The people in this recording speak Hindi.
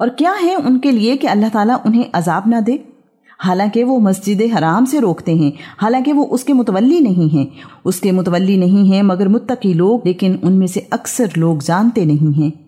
और क्या है उनके लिए कि अल्लाह ताला उन्हें अजाब ना दे? हालाँकि वो मस्जिद हराम से रोकते हैं, हालाँकि वो उसके मुतवली नहीं हैं। उसके मुतवली नहीं हैं मगर मुत्तकी लोग, लेकिन उनमें से अक्सर लोग जानते नहीं हैं।